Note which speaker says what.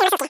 Speaker 1: تک كر